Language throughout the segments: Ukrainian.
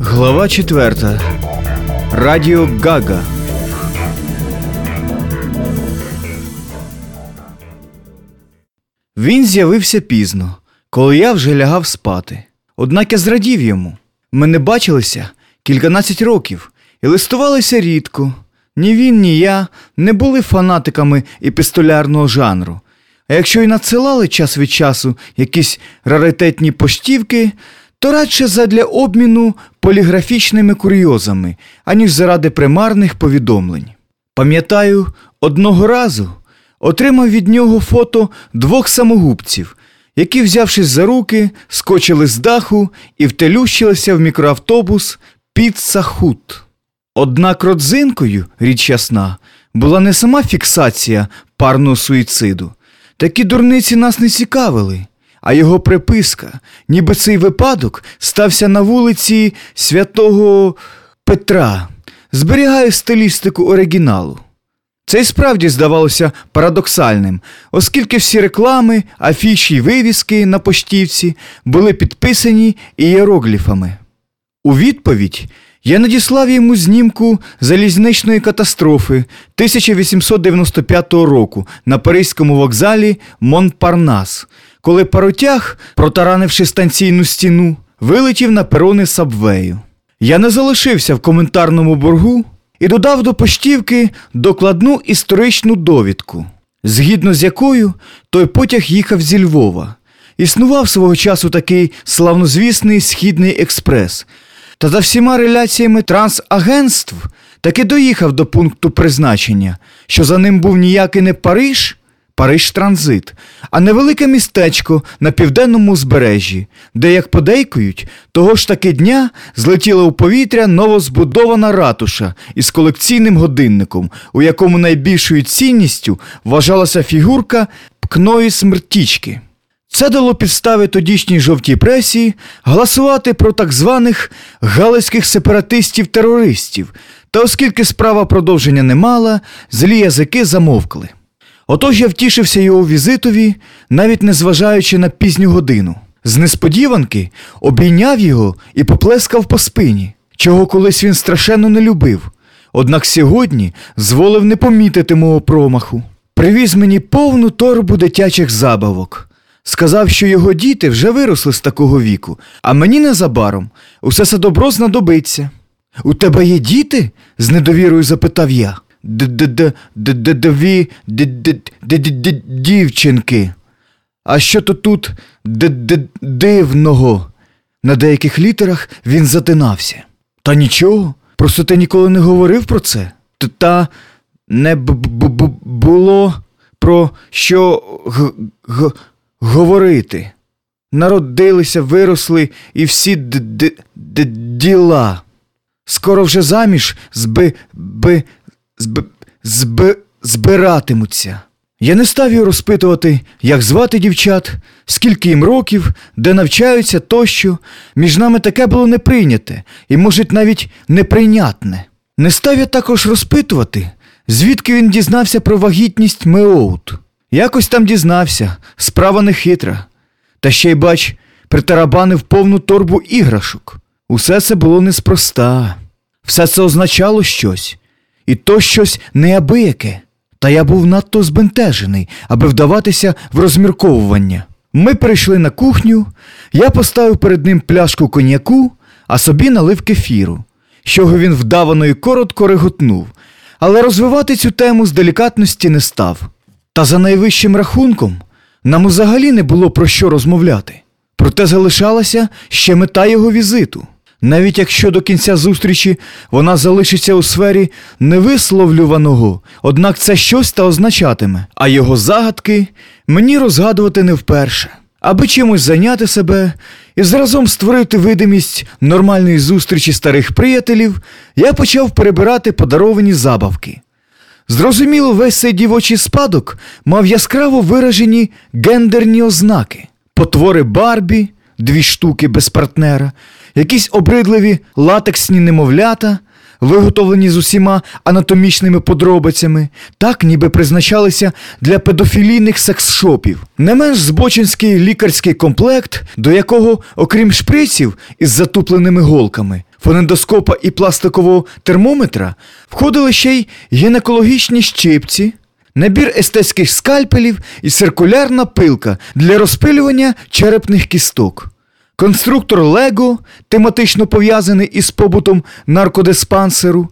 Глава 4. Радіо Гага. Він з'явився пізно, коли я вже лягав спати. Однак я зрадів йому. Ми не бачилися кільканадцять років і листувалися рідко. Ні він, ні я не були фанатиками епістолярного жанру. А якщо й надсилали час від часу якісь раритетні поштівки, то радше задля обміну поліграфічними курйозами, аніж заради примарних повідомлень. Пам'ятаю, одного разу отримав від нього фото двох самогубців, які, взявшись за руки, скочили з даху і втелющилися в мікроавтобус під Сахут. Однак родзинкою, річ ясна, була не сама фіксація парного суїциду. Такі дурниці нас не цікавили, а його приписка, ніби цей випадок стався на вулиці святого Петра, зберігає стилістику оригіналу. Це й справді здавалося парадоксальним, оскільки всі реклами, афіші й вивіски на поштівці були підписані ієрогліфами. У відповідь я надіслав йому знімку залізничної катастрофи 1895 року на Паризькому вокзалі Монпарнас, коли паротяг, протаранивши станційну стіну, вилетів на перони сабвею. Я не залишився в коментарному боргу і додав до поштівки докладну історичну довідку, згідно з якою той потяг їхав зі Львова. Існував свого часу такий славнозвісний східний експрес. Та за всіма реляціями трансагентств таки доїхав до пункту призначення, що за ним був ніякий не Париж, Париж транзит, а невелике містечко на південному узбережжі, де, як подейкують, того ж таки дня злетіла у повітря новозбудована ратуша із колекційним годинником, у якому найбільшою цінністю вважалася фігурка пкної смертічки. Це дало підстави тодішній жовтій пресі голосувати про так званих галицьких сепаратистів-терористів, та оскільки справа продовження не мала, злі язики замовкли. Отож я втішився його візитові, навіть не зважаючи на пізню годину. З несподіванки обійняв його і поплескав по спині, чого колись він страшенно не любив. Однак сьогодні зволив не помітити мого промаху. Привіз мені повну торбу дитячих забавок. Сказав, що його діти вже виросли з такого віку, а мені незабаром усе це добро знадобиться. У тебе є діти? з недовірою запитав я. Д-д-д-д-д-дві дівчинки. А що то тут д-д-дивного? На деяких літерах він затинався. Та нічого, просто ти ніколи не говорив про це. Та не було про що г- говорити. Народилися, виросли і всі д- д- д- діла. Скоро вже заміж зби, би, зб, зб, збиратимуться. Я не став його розпитувати, як звати дівчат, скільки їм років, де навчаються тощо. Між нами таке було не прийняте і, може, навіть неприйнятне. Не став я також розпитувати, звідки він дізнався про вагітність Меоут. Якось там дізнався, справа не хитра. Та ще й бач, притарабанив повну торбу іграшок. Усе це було неспроста. Все це означало щось, і то щось неабияке. Та я був надто збентежений, аби вдаватися в розмірковування. Ми прийшли на кухню, я поставив перед ним пляшку коньяку, а собі налив кефіру, чого він вдавано і коротко реготнув, але розвивати цю тему з делікатності не став. Та за найвищим рахунком нам взагалі не було про що розмовляти. Проте залишалася ще мета його візиту. Навіть якщо до кінця зустрічі вона залишиться у сфері невисловлюваного, однак це щось та означатиме, а його загадки мені розгадувати не вперше. Аби чимось зайняти себе і зразом створити видимість нормальної зустрічі старих приятелів, я почав перебирати подаровані забавки. Зрозуміло, весь цей дівочий спадок мав яскраво виражені гендерні ознаки, потвори Барбі, дві штуки без партнера, якісь обридливі латексні немовлята, виготовлені з усіма анатомічними подробицями, так ніби призначалися для педофілійних секс-шопів. Не менш збочинський лікарський комплект, до якого, окрім шприців із затупленими голками, фонендоскопа і пластикового термометра, входили ще й гінекологічні щипці, набір естетських скальпелів і циркулярна пилка для розпилювання черепних кісток. Конструктор Лего, тематично пов'язаний із побутом наркодиспансеру,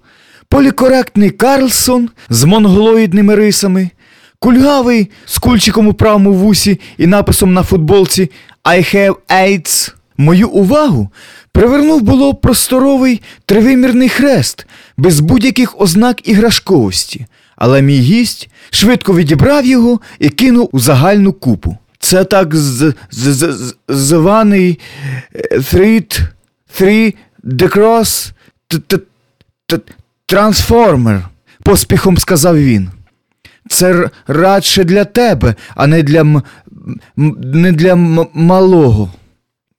полікоректний Карлсон з монголоїдними рисами, кульгавий з кульчиком у правому вусі і написом на футболці I have AIDS. Мою увагу привернув було просторовий тривимірний хрест без будь-яких ознак іграшковості, але мій гість швидко відібрав його і кинув у загальну купу. Це так з, з, з, званий е, Thread, Three Cross Transformer, поспіхом сказав він. Це радше для тебе, а не для, не для малого.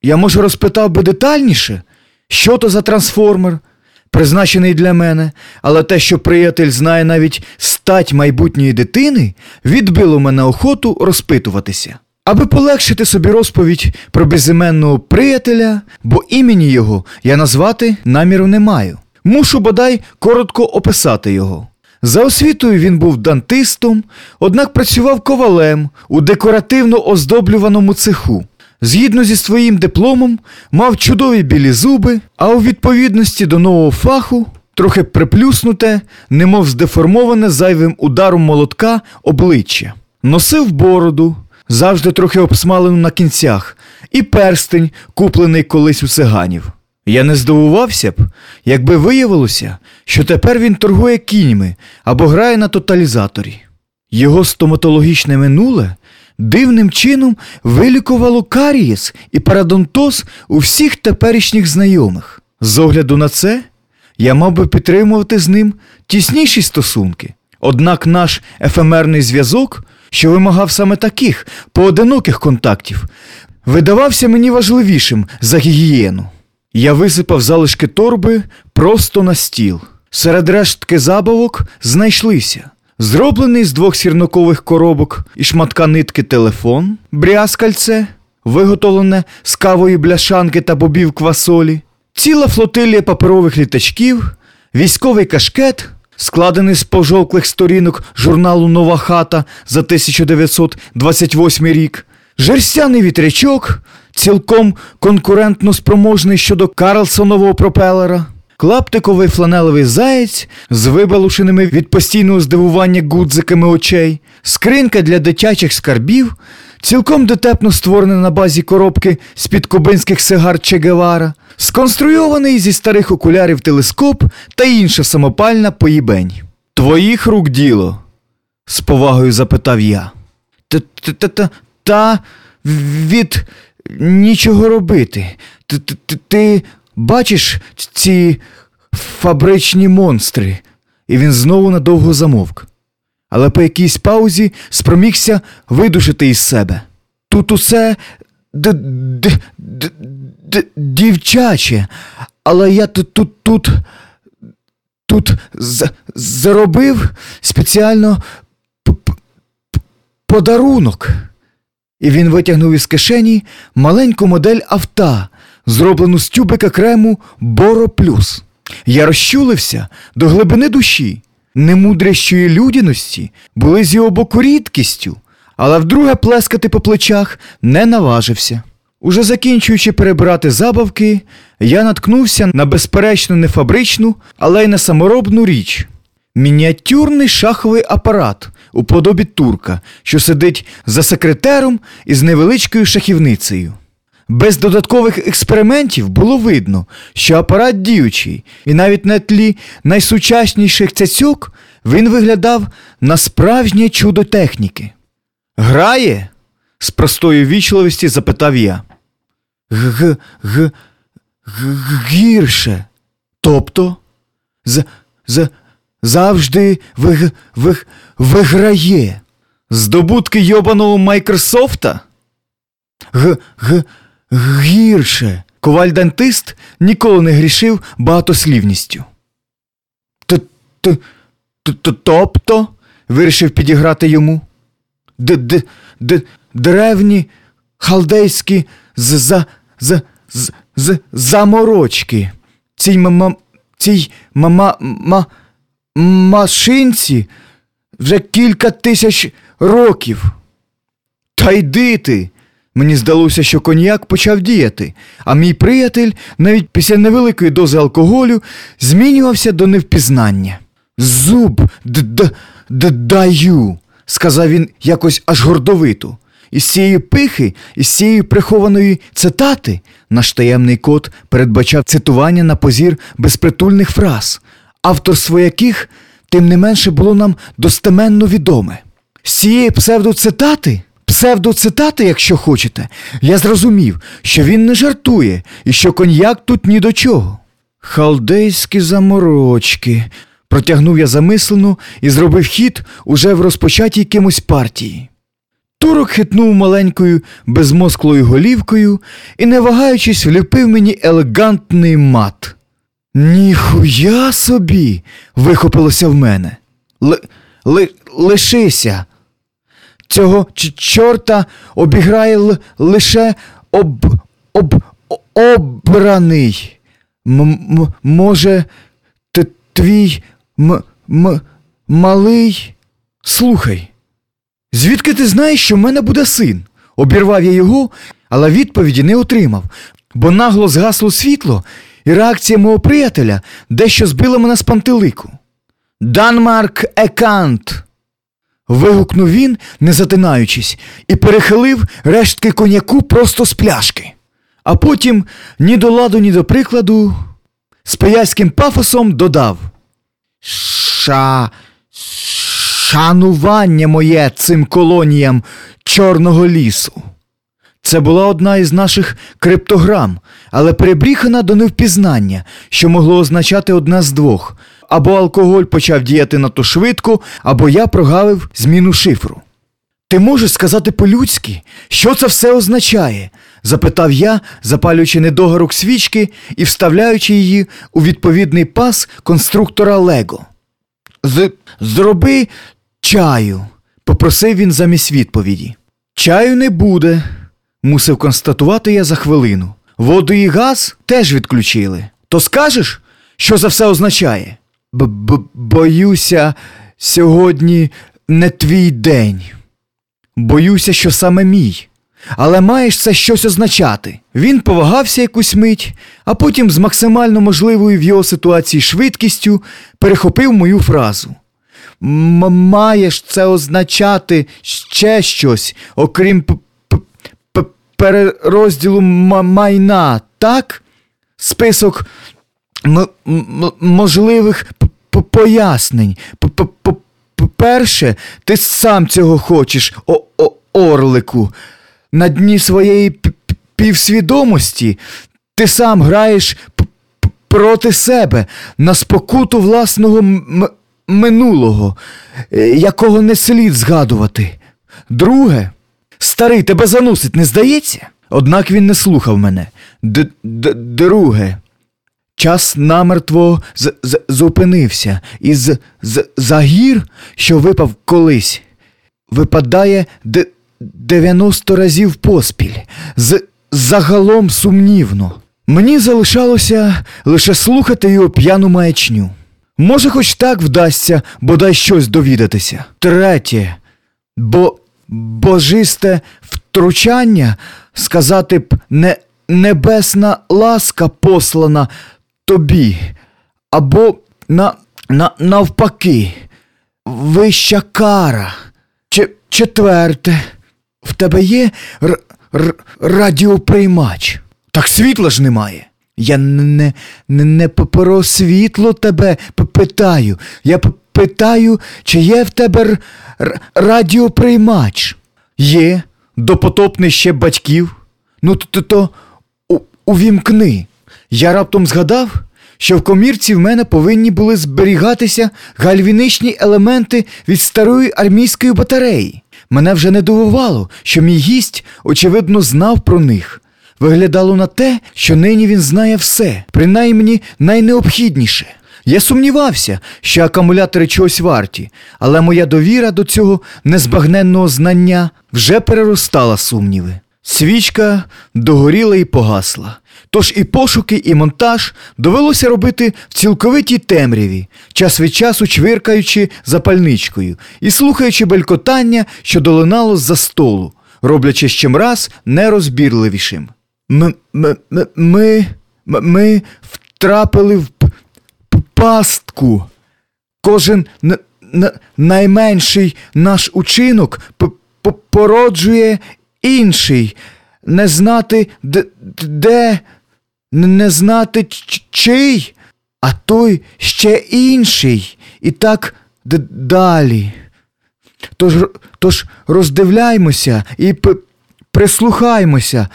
Я може розпитав би детальніше, що то за трансформер, призначений для мене, але те, що приятель знає навіть стать майбутньої дитини, відбило мене охоту розпитуватися. Аби полегшити собі розповідь про безіменного приятеля, бо імені його я назвати наміру не маю. Мушу бодай коротко описати його. За освітою він був дантистом, однак працював ковалем у декоративно оздоблюваному цеху. Згідно зі своїм дипломом, мав чудові білі зуби, а у відповідності до нового фаху трохи приплюснуте, немов здеформоване зайвим ударом молотка обличчя. Носив бороду, завжди трохи обсмалену на кінцях, і перстень, куплений колись у циганів. Я не здивувався б, якби виявилося, що тепер він торгує кіньми або грає на тоталізаторі. Його стоматологічне минуле дивним чином вилікувало карієс і парадонтоз у всіх теперішніх знайомих. З огляду на це, я мав би підтримувати з ним тісніші стосунки. Однак наш ефемерний зв'язок, що вимагав саме таких поодиноких контактів, видавався мені важливішим за гігієну. Я висипав залишки торби просто на стіл. Серед рештки забавок знайшлися. Зроблений з двох сірникових коробок і шматка нитки телефон, брязкальце, виготовлене з кавої бляшанки та бобів квасолі, ціла флотилія паперових літачків, військовий кашкет, складений з пожовклих сторінок журналу Нова хата за 1928 рік, жерстяний вітрячок, цілком конкурентно спроможний щодо Карлсонового пропелера. Клаптиковий фланелевий заєць з вибалушеними від постійного здивування гудзиками очей, скринька для дитячих скарбів, цілком дотепно створена на базі коробки з-під кубинських сигар Че Гевара, сконструйований зі старих окулярів телескоп та інша самопальна поїбень. Твоїх рук діло? з повагою запитав я. Та, та, від нічого робити. Ти, ти, ти, ти бачиш ці фабричні монстри? І він знову надовго замовк. Але по якійсь паузі спромігся видушити із себе. Тут усе д- д- д- д- дівчаче, але я тут тут тут, тут заробив спеціально подарунок. І він витягнув із кишені маленьку модель авто, зроблену з тюбика крему Боро Плюс. Я розчулився до глибини душі. Немудрящої людяності були з його боку рідкістю, але вдруге плескати по плечах не наважився. Уже закінчуючи перебирати забавки, я наткнувся на безперечно не фабричну, але й на саморобну річ. Мініатюрний шаховий апарат у подобі турка, що сидить за секретером із невеличкою шахівницею. Без додаткових експериментів було видно, що апарат діючий, і навіть на тлі найсучасніших цяцьок він виглядав на справжнє чудо техніки. Грає? з простої вічливості запитав я. Г. Г. Гірше. Тобто, з. з. Завжди виг, виграє. Здобутки йобаного Майкрософта? Г. Г. Гірше. Коваль-дантист ніколи не грішив багатослівністю. т- т- т- тобто, вирішив підіграти йому. Д- д- д- древні халдейські з- за- з- з- з- заморочки. Цій мама, цій мама, ма, машинці вже кілька тисяч років. Та йди ти. Мені здалося, що коньяк почав діяти, а мій приятель навіть після невеликої дози алкоголю змінювався до невпізнання. Зуб д- д- даю, сказав він якось аж гордовито. Із цієї пихи, із цієї прихованої цитати, наш таємний код передбачав цитування на позір безпритульних фраз, авторство яких, тим не менше, було нам достеменно відоме. З цієї псевдоцитати, псевдоцитати, якщо хочете, я зрозумів, що він не жартує і що коньяк тут ні до чого. Халдейські заморочки. Протягнув я замислено і зробив хід уже в розпочатій кимось партії. Турок хитнув маленькою безмозклою голівкою і, не вагаючись, вліпив мені елегантний мат. Ніхуя собі. вихопилося в мене. Ли, ли, лишися. Цього чорта обіграє лише об, об, обраний. М- може, твій м- м- малий. Слухай, звідки ти знаєш, що в мене буде син? Обірвав я його, але відповіді не отримав, бо нагло згасло світло, і реакція мого приятеля дещо збила мене з пантелику. Данмарк Екант. Вигукнув він, не затинаючись, і перехилив рештки коньяку просто з пляшки. А потім, ні до ладу, ні до прикладу, з пияцьким пафосом додав Ша. Шанування моє цим колоніям Чорного лісу. Це була одна із наших криптограм, але перебріхана до невпізнання, що могло означати одне з двох: або алкоголь почав діяти надто швидко, або я прогавив зміну шифру. Ти можеш сказати по-людськи, що це все означає? запитав я, запалюючи недогарок свічки і вставляючи її у відповідний пас конструктора Лего. З... Зроби чаю, попросив він замість відповіді. Чаю не буде, мусив констатувати я за хвилину. Воду і газ теж відключили. То скажеш, що це все означає? Боюся, сьогодні не твій день. Боюся, що саме мій. Але маєш це щось означати. Він повагався якусь мить, а потім з максимально можливою в його ситуації швидкістю перехопив мою фразу. Маєш це означати ще щось, окрім перерозділу майна, так? Список можливих пояснень. П- п- п- Перше, ти сам цього хочеш, о- о- орлику. На дні своєї півсвідомості ти сам граєш проти себе на спокуту власного минулого, е, якого не слід згадувати. Друге, старий тебе заносить, не здається? Однак він не слухав мене. Д- д- Друге. Час намертво з- з- зупинився, і з, з за гір, що випав колись, випадає д- 90 разів поспіль. З загалом сумнівно. Мені залишалося лише слухати його п'яну маячню. Може, хоч так вдасться бодай щось довідатися. Третє. Бо божисте втручання, сказати б, не небесна ласка послана тобі, або на, на, навпаки, вища кара. Ч, четверте, в тебе є р, р, радіоприймач. Так світла ж немає. Я не, не, не про світло тебе питаю. Я питаю, чи є в тебе р, р, радіоприймач. Є, допотопний ще батьків. Ну то, то, увімкни. Я раптом згадав, що в комірці в мене повинні були зберігатися гальвіничні елементи від старої армійської батареї. Мене вже не дивувало, що мій гість, очевидно, знав про них. Виглядало на те, що нині він знає все, принаймні найнеобхідніше. Я сумнівався, що акумулятори чогось варті, але моя довіра до цього незбагненного знання вже переростала сумніви. Свічка догоріла і погасла. Тож і пошуки, і монтаж довелося робити в цілковитій темряві, час від часу чвиркаючи запальничкою і слухаючи белькотання, що долинало з-за столу, роблячи чимраз нерозбірливішим. М- м- м- Ми, ми втрапили в пастку. Кожен найменший наш учинок породжує інший. Не знати, де, не знати чий, а той ще інший. І так далі. Тож, тож роздивляймося і прислухаймося,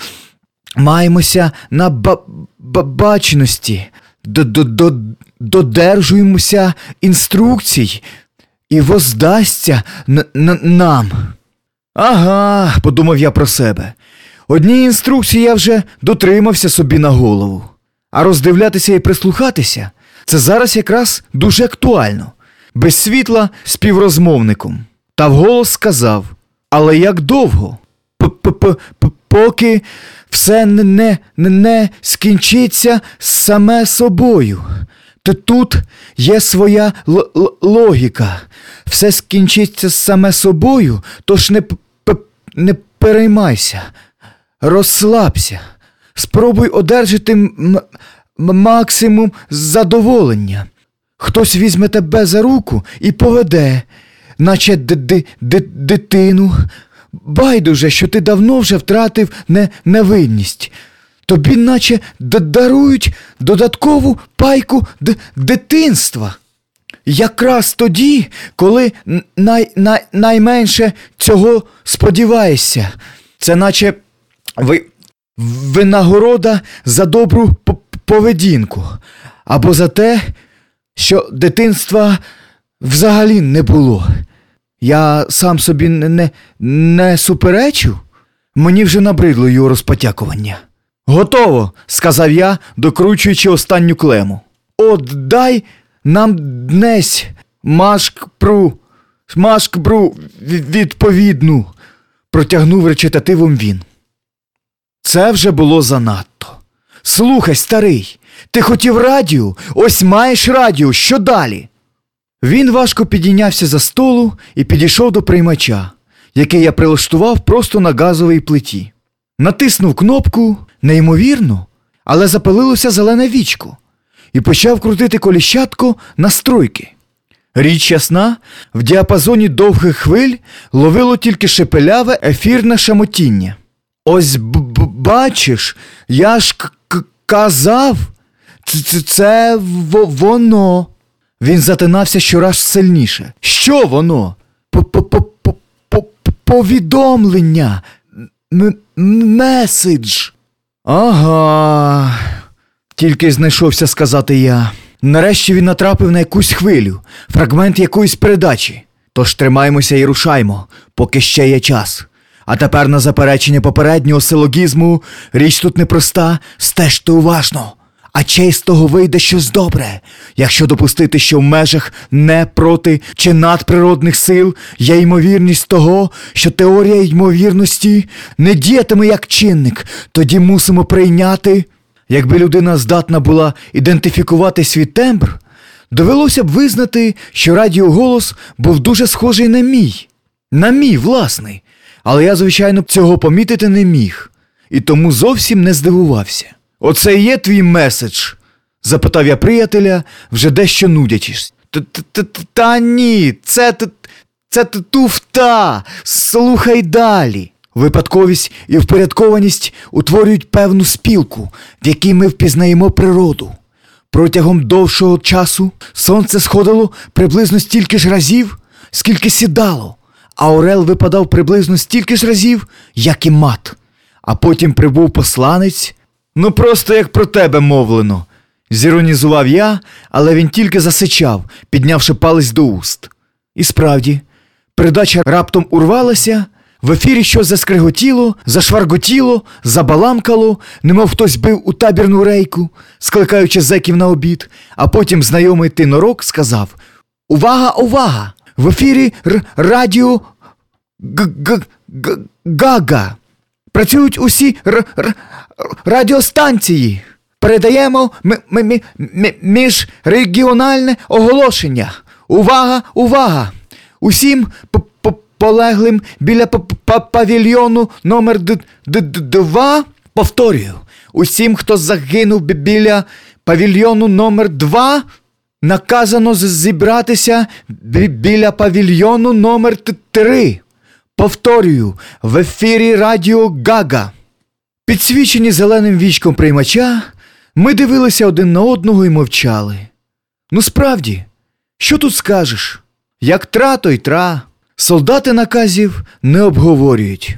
маємося на ба- ба- бачності, додержуємося інструкцій і воздасться нам. Ага, подумав я про себе. Одні інструкції я вже дотримався собі на голову, а роздивлятися і прислухатися це зараз якраз дуже актуально. Без світла співрозмовником. Та вголос сказав: Але як довго? П-п-п- Поки все не, не, не скінчиться саме собою. Тут є своя л- л- логіка. Все скінчиться саме собою, тож не, п- не переймайся, розслабся, спробуй одержати м- максимум задоволення. Хтось візьме тебе за руку і поведе, наче д- д- д- дитину. Байдуже, що ти давно вже втратив не- невинність. Тобі наче дарують додаткову пайку дитинства. Якраз тоді, коли най- най- найменше цього сподіваєшся. Це наче ви, винагорода за добру поведінку, або за те, що дитинства взагалі не було. Я сам собі не, не, не суперечу, мені вже набридло його розпотякування. Готово, сказав я, докручуючи останню клему. От дай нам днесь машкпру, машкбру відповідну, протягнув речитативом він. Це вже було занадто. Слухай, старий, ти хотів радіо, ось маєш радіо, що далі? Він важко підійнявся за столу і підійшов до приймача, який я прилаштував просто на газовій плиті. Натиснув кнопку, неймовірно, але запалилося зелене вічко, і почав крутити коліщатко настройки. Річ ясна, в діапазоні довгих хвиль ловило тільки шепеляве ефірне шамотіння. Ось б- б- бачиш, я ж казав, це, во- воно. Він затинався щораз сильніше. Що воно? П-п-п-п- Повідомлення. М- м- Меседж. Ага. Тільки знайшовся сказати я. Нарешті він натрапив на якусь хвилю, фрагмент якоїсь передачі. Тож тримаймося і рушаймо, поки ще є час. А тепер на заперечення попереднього силогізму річ тут непроста, стежте уважно. А чей з того вийде щось добре, якщо допустити, що в межах не проти чи надприродних сил є ймовірність того, що теорія ймовірності не діятиме як чинник, тоді мусимо прийняти. Якби людина здатна була ідентифікувати свій тембр, довелося б визнати, що радіоголос був дуже схожий на мій, на мій власний, але я, звичайно, цього помітити не міг, і тому зовсім не здивувався. Оце і є твій меседж? запитав я приятеля, вже дещо нудячись. Та ні, це це туфта. Слухай далі. Випадковість і впорядкованість утворюють певну спілку, в якій ми впізнаємо природу. Протягом довшого часу сонце сходило приблизно стільки ж разів, скільки сідало, а орел випадав приблизно стільки ж разів, як і мат. А потім прибув посланець. Ну просто як про тебе мовлено. Зіронізував я, але він тільки засичав, піднявши палець до уст. І справді, передача раптом урвалася, В ефірі щось заскриготіло, зашварготіло, забаламкало, немов хтось бив у табірну рейку, скликаючи зеків на обід, а потім знайомий тинорок сказав: Увага, увага! В ефірі р- радіо Г- г- г- Гага. Працюють усі р- р- радіостанції. Передаємо міжрегіональне оголошення. Увага, увага! Усім полеглим біля павільйону номер 2 повторюю. Усім, хто загинув бі- біля павільйону номер 2 наказано зібратися бі- біля павільйону номер 3 Повторюю, в ефірі Радіо Гага. Підсвічені зеленим вічком приймача, ми дивилися один на одного і мовчали. Ну справді, що тут скажеш? Як тра, то й тра. Солдати наказів не обговорюють.